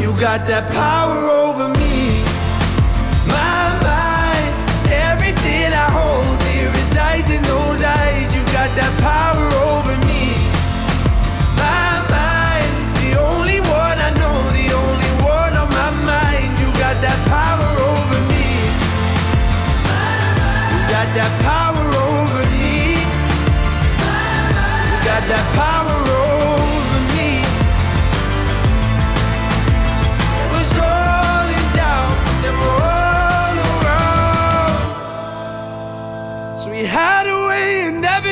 You got that power over me. My mind, everything I hold dear resides in those eyes. You got that power over me. My mind, the only one I know, the only one on my mind. You got that power over me. You got that power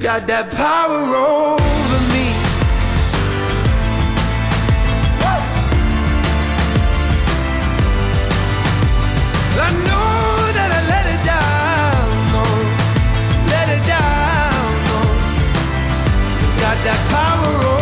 got that power over me. I know that I let it down, no, let it down, no. You got that power